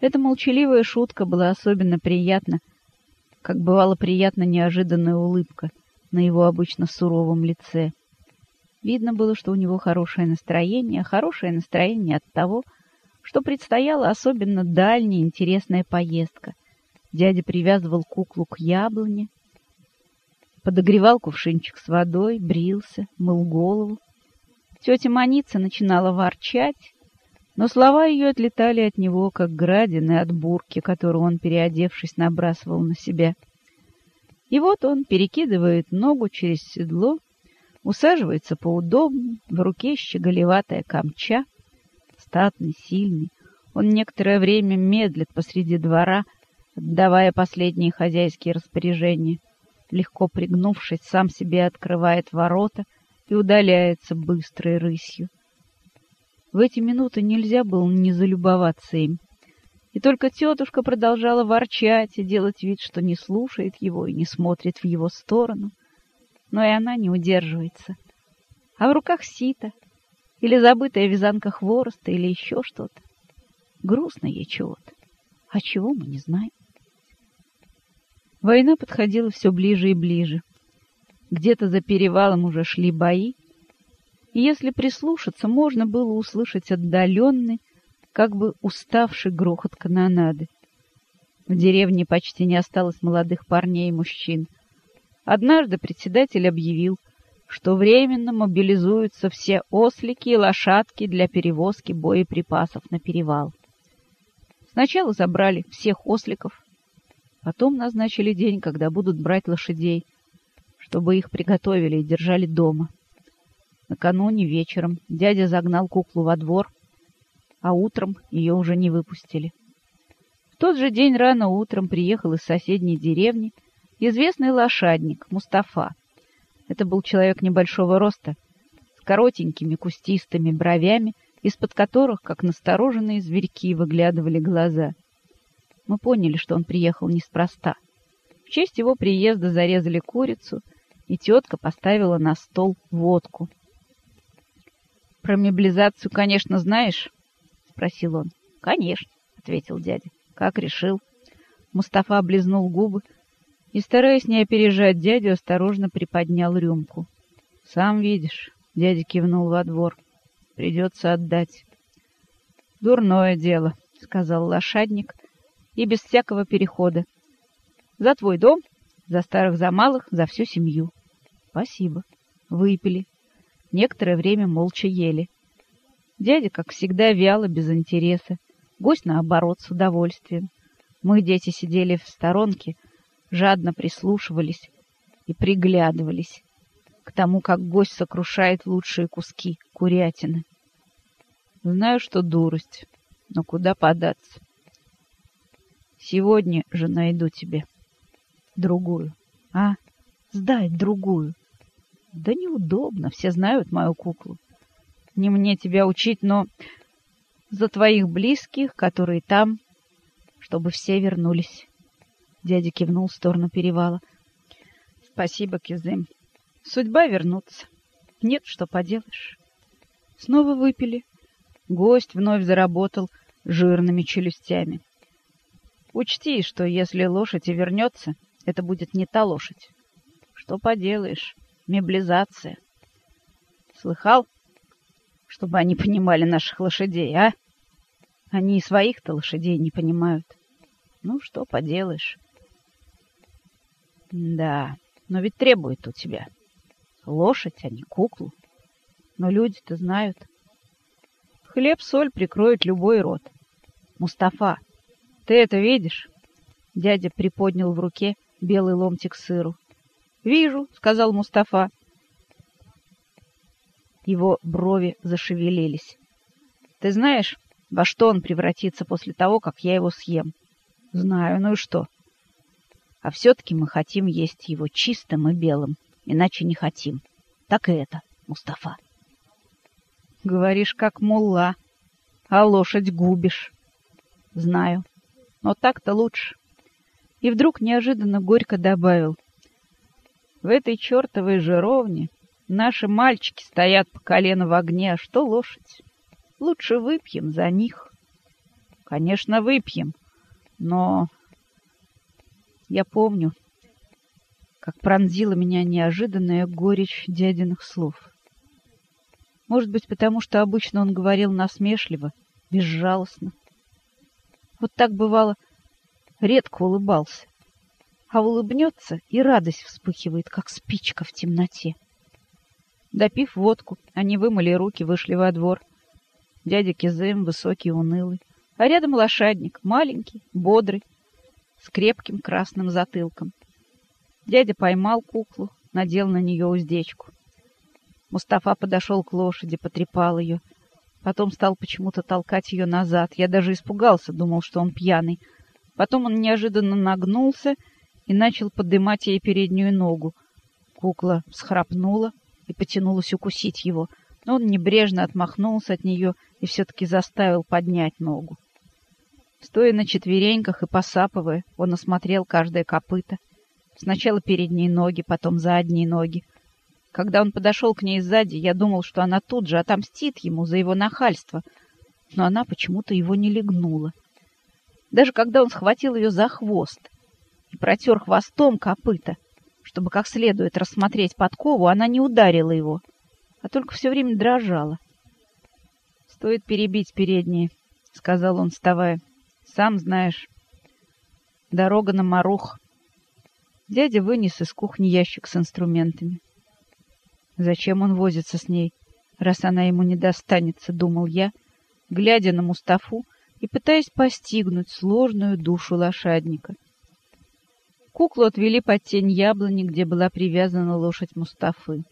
Эта молчаливая шутка была особенно приятна, как бывала приятна неожиданная улыбка на его обычно суровом лице. Видно было, что у него хорошее настроение, хорошее настроение от того, что предстояла особенно дальняя интересная поездка. Дядя привязывал куклу к яблоне, подогревал кувшинчик с водой, брился, мыл голову. Тетя Маница начинала ворчать, но слова ее отлетали от него, как градины от бурки, которую он, переодевшись, набрасывал на себя. И вот он перекидывает ногу через седло, усаживается поудобнее, в руке щеголеватая камча, статный, сильный. Он некоторое время медлит посреди двора, отдавая последние хозяйские распоряжения. Легко пригнувшись, сам себе открывает ворота и удаляется быстрой рысью. В эти минуты нельзя было не залюбоваться им. И только тетушка продолжала ворчать и делать вид, что не слушает его и не смотрит в его сторону. Но и она не удерживается. А в руках сито, или забытая вязанка хвороста, или еще что-то. Грустно ей чего-то. А чего мы не знаем. Война подходила все ближе и ближе. Где-то за перевалом уже шли бои, если прислушаться, можно было услышать отдаленный, как бы уставший грохот канонады. В деревне почти не осталось молодых парней и мужчин. Однажды председатель объявил, что временно мобилизуются все ослики и лошадки для перевозки боеприпасов на перевал. Сначала забрали всех осликов, потом назначили день, когда будут брать лошадей, чтобы их приготовили и держали дома. Накануне вечером дядя загнал куклу во двор, а утром ее уже не выпустили. В тот же день рано утром приехал из соседней деревни известный лошадник Мустафа. Это был человек небольшого роста, с коротенькими кустистыми бровями, из-под которых, как настороженные зверьки, выглядывали глаза. Мы поняли, что он приехал неспроста. В честь его приезда зарезали курицу, и тетка поставила на стол водку. Про меблизацию, конечно, знаешь? спросил он. Конечно, ответил дядя. Как решил? Мустафа облизнул губы и, стараясь не опережать дядю, осторожно приподнял рюмку. Сам видишь, дядя кивнул во двор. Придется отдать. Дурное дело, сказал лошадник, и без всякого перехода. За твой дом, за старых, за малых, за всю семью. Спасибо. Выпили. Некоторое время молча ели. Дядя, как всегда, вяло, без интереса. Гость, наоборот, с удовольствием. Мы, дети, сидели в сторонке, жадно прислушивались и приглядывались к тому, как гость сокрушает лучшие куски курятины. Знаю, что дурость, но куда податься? Сегодня же найду тебе другую. А, сдай другую. Да неудобно, все знают мою куклу. Не мне тебя учить, но за твоих близких, которые там, чтобы все вернулись. Дядя кивнул в сторону перевала. Спасибо, Кизым. Судьба вернуться. Нет, что поделаешь. Снова выпили. Гость вновь заработал жирными челюстями. Учти, что если лошадь и вернется, это будет не та лошадь. Что поделаешь? Меблизация. Слыхал, чтобы они понимали наших лошадей, а? Они и своих-то лошадей не понимают. Ну, что поделаешь. Да, но ведь требует у тебя лошадь, а не куклу. Но люди-то знают. Хлеб-соль прикроет любой рот. Мустафа, ты это видишь? Дядя приподнял в руке белый ломтик сыру. «Вижу», — сказал Мустафа. Его брови зашевелились. «Ты знаешь, во что он превратится после того, как я его съем?» «Знаю, ну и что?» «А все-таки мы хотим есть его чистым и белым, иначе не хотим. Так и это, Мустафа». «Говоришь, как мулла, а лошадь губишь». «Знаю, но так-то лучше». И вдруг неожиданно горько добавил — в этой чертовой жировне наши мальчики стоят по колено в огне, а что лошадь? Лучше выпьем за них. Конечно, выпьем, но... Я помню, как пронзила меня неожиданная горечь дядиных слов. Может быть, потому что обычно он говорил насмешливо, безжалостно. Вот так бывало, редко улыбался. А улыбнется, и радость вспыхивает, как спичка в темноте. Допив водку, они вымыли руки, вышли во двор. Дядя Кизым, высокий, унылый, а рядом лошадник, маленький, бодрый, с крепким красным затылком. Дядя поймал куклу, надел на нее уздечку. Мустафа подошел к лошади, потрепал ее. Потом стал почему-то толкать ее назад. Я даже испугался, думал, что он пьяный. Потом он неожиданно нагнулся и начал поднимать ей переднюю ногу. Кукла всхрапнула и потянулась укусить его, но он небрежно отмахнулся от нее и все-таки заставил поднять ногу. Стоя на четвереньках и посапывая, он осмотрел каждое копыто. Сначала передние ноги, потом задние ноги. Когда он подошел к ней сзади, я думал, что она тут же отомстит ему за его нахальство, но она почему-то его не легнула. Даже когда он схватил ее за хвост и протер хвостом копыта, чтобы как следует рассмотреть подкову, она не ударила его, а только все время дрожала. «Стоит перебить передние», — сказал он, вставая. «Сам знаешь, дорога на Марух». Дядя вынес из кухни ящик с инструментами. Зачем он возится с ней, раз она ему не достанется, думал я, глядя на Мустафу и пытаясь постигнуть сложную душу лошадника. Куклу отвели под тень яблони, где была привязана лошадь Мустафы.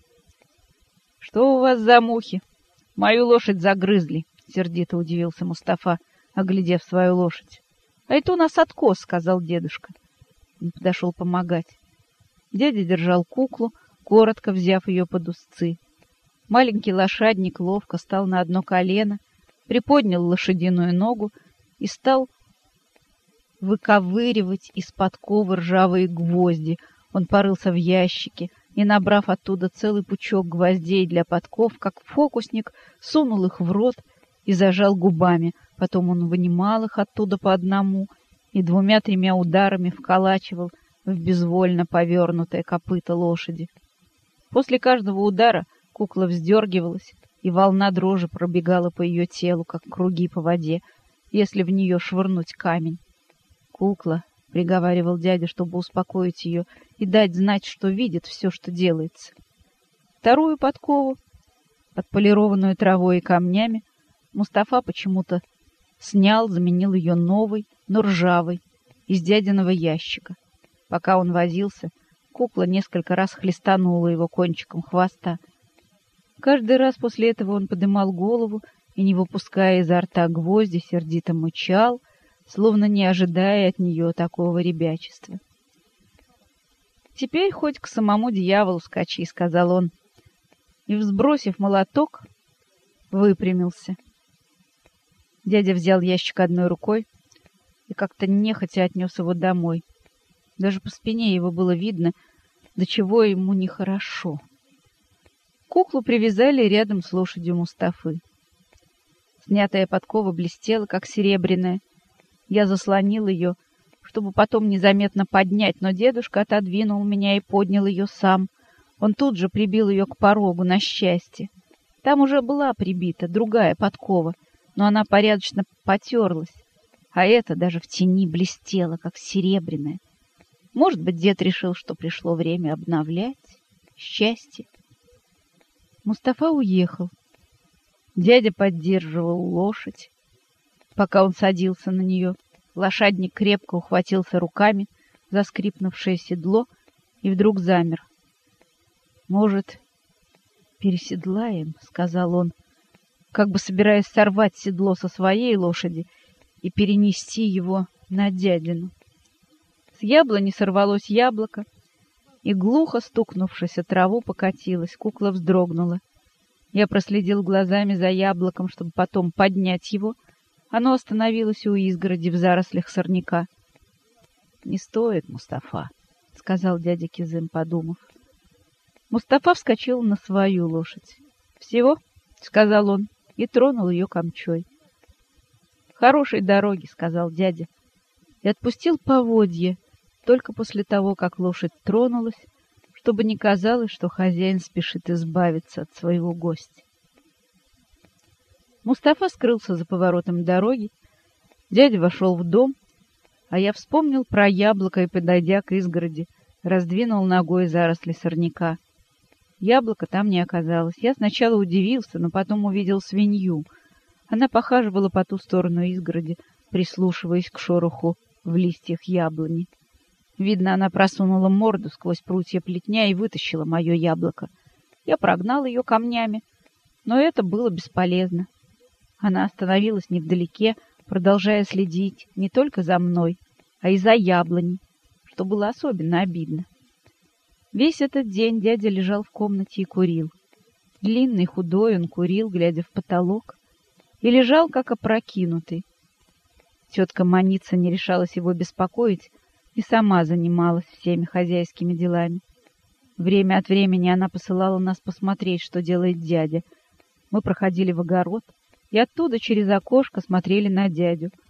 «Что у вас за мухи? Мою лошадь загрызли!» — сердито удивился Мустафа, оглядев свою лошадь. «А это у нас откос», — сказал дедушка. Он подошел помогать. Дядя держал куклу, коротко взяв ее под узцы. Маленький лошадник ловко стал на одно колено, приподнял лошадиную ногу и стал выковыривать из подковы ржавые гвозди. Он порылся в ящике и, набрав оттуда целый пучок гвоздей для подков, как фокусник, сунул их в рот и зажал губами. Потом он вынимал их оттуда по одному и двумя-тремя ударами вколачивал в безвольно повернутое копыто лошади. После каждого удара кукла вздергивалась, и волна дрожи пробегала по ее телу, как круги по воде, если в нее швырнуть камень. «Кукла», — приговаривал дядя, чтобы успокоить ее и дать знать, что видит все, что делается. Вторую подкову, отполированную травой и камнями, Мустафа почему-то снял, заменил ее новой, но ржавой, из дядиного ящика. Пока он возился, кукла несколько раз хлестанула его кончиком хвоста. Каждый раз после этого он подымал голову и, не выпуская изо рта гвозди, сердито мычал — словно не ожидая от нее такого ребячества. «Теперь хоть к самому дьяволу скачи», — сказал он, и, взбросив молоток, выпрямился. Дядя взял ящик одной рукой и как-то нехотя отнес его домой. Даже по спине его было видно, до чего ему нехорошо. Куклу привязали рядом с лошадью Мустафы. Снятая подкова блестела, как серебряная, я заслонил ее, чтобы потом незаметно поднять, но дедушка отодвинул меня и поднял ее сам. Он тут же прибил ее к порогу, на счастье. Там уже была прибита другая подкова, но она порядочно потерлась, а эта даже в тени блестела, как серебряная. Может быть, дед решил, что пришло время обновлять счастье. Мустафа уехал. Дядя поддерживал лошадь пока он садился на нее. Лошадник крепко ухватился руками за скрипнувшее седло и вдруг замер. «Может, переседлаем?» — сказал он, как бы собираясь сорвать седло со своей лошади и перенести его на дядину. С яблони сорвалось яблоко, и, глухо стукнувшись о траву, покатилась. Кукла вздрогнула. Я проследил глазами за яблоком, чтобы потом поднять его — оно остановилось у изгороди в зарослях сорняка. — Не стоит, Мустафа, — сказал дядя Кизым, подумав. Мустафа вскочил на свою лошадь. — Всего? — сказал он и тронул ее камчой. Хорошей дороги, сказал дядя. И отпустил поводье только после того, как лошадь тронулась, чтобы не казалось, что хозяин спешит избавиться от своего гостя. Мустафа скрылся за поворотом дороги, дядя вошел в дом, а я вспомнил про яблоко и, подойдя к изгороди, раздвинул ногой заросли сорняка. Яблока там не оказалось. Я сначала удивился, но потом увидел свинью. Она похаживала по ту сторону изгороди, прислушиваясь к шороху в листьях яблони. Видно, она просунула морду сквозь прутья плетня и вытащила мое яблоко. Я прогнал ее камнями, но это было бесполезно. Она остановилась невдалеке, продолжая следить не только за мной, а и за яблоней, что было особенно обидно. Весь этот день дядя лежал в комнате и курил. Длинный, худой, он курил, глядя в потолок, и лежал, как опрокинутый. Тетка Маница не решалась его беспокоить и сама занималась всеми хозяйскими делами. Время от времени она посылала нас посмотреть, что делает дядя. Мы проходили в огород, и оттуда через окошко смотрели на дядю —